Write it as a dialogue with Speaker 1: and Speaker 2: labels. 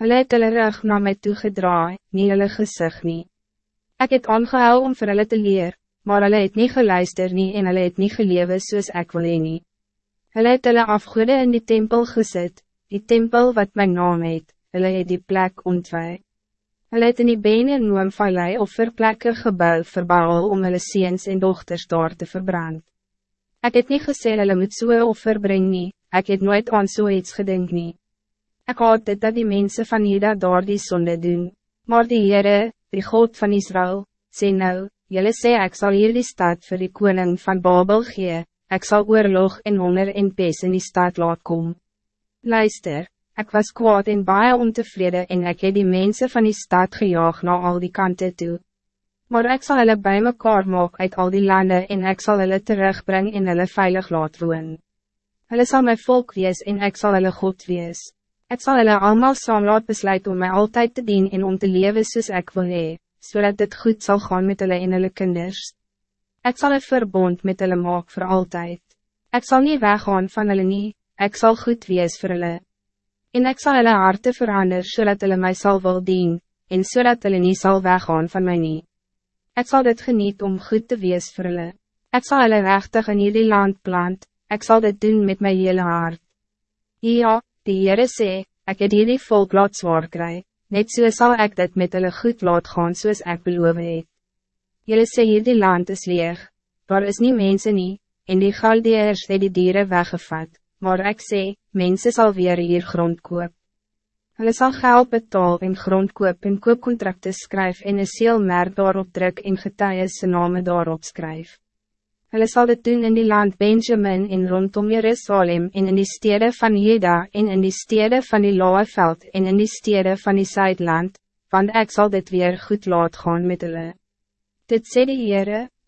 Speaker 1: Hulle het hulle rug na my toegedraai, nie hulle gezicht nie. Ek het aangehou om vir hulle te leer, maar hulle het nie geluister nie en hulle het nie gelewe soos ek wil nie. Hulle het hulle afgoede in die tempel gezet, die tempel wat mijn naam het, hulle het die plek ontwij. Hulle het in die bene en noemvallei of verplekke gebouw verbouw om hulle seens en dochters daar te verbrand. Ik het niet gesê hulle moet so offer bring nie, ek het nooit aan so iets gedink nie. Ek haat dit dat die mensen van Juda daar die sonde doen, maar die Heere, die God van Israël, sê nou, jylle sê ek sal hier die stad vir die koning van Babel gee, ek sal oorlog en honger en pes in die stad laat kom. Luister, Ik was kwaad en baie ontevreden en ik heb die mensen van die stad gejaag naar al die kanten toe. Maar ik zal hulle bij mekaar maak uit al die landen en ik zal hulle terugbrengen en hulle veilig laat woon. Hulle sal my volk wees en ik zal hulle God wees. Ik zal hulle allemaal saam laat besluit om mij altijd te dienen en om te leven soos ek wil hee, zodat so dit goed zal gaan met hulle en hulle kinders. Ik zal een verbond met hulle maak voor altijd. Ik zal niet weggaan van hulle nie, ik zal goed wees voor hulle. En ik zal hulle harte verander, zodat hulle mij zal wil dien, en zodat hulle niet zal weggaan van mij niet. Ik zal dit geniet om goed te wees vir hulle. Ek sal hulle rechtig in hierdie land plant, ik zal dit doen met mijn hele hart. Ja, die Heere sê, ek het hierdie volk laat zwaar kry, net so sal ek dit met hulle goed laat gaan soos ek beloof het. Julle sê hierdie land is leeg, daar is nie mense nie, en die galdeers het die dieren weggevat maar ik sê, mensen zal weer hier grond koop. Hulle sal geld betaal en grond koop en koopkontrakte skryf en een seelmerk daarop druk en getuies se name daarop skryf. Hulle sal dit doen in die land Benjamin en rondom Jerusalem en in die stede van Jeda en in die stede van die Laaveld en in die stede van die Zuidland, want ik zal dit weer goed laat gaan met hulle. Dit sê die Heere,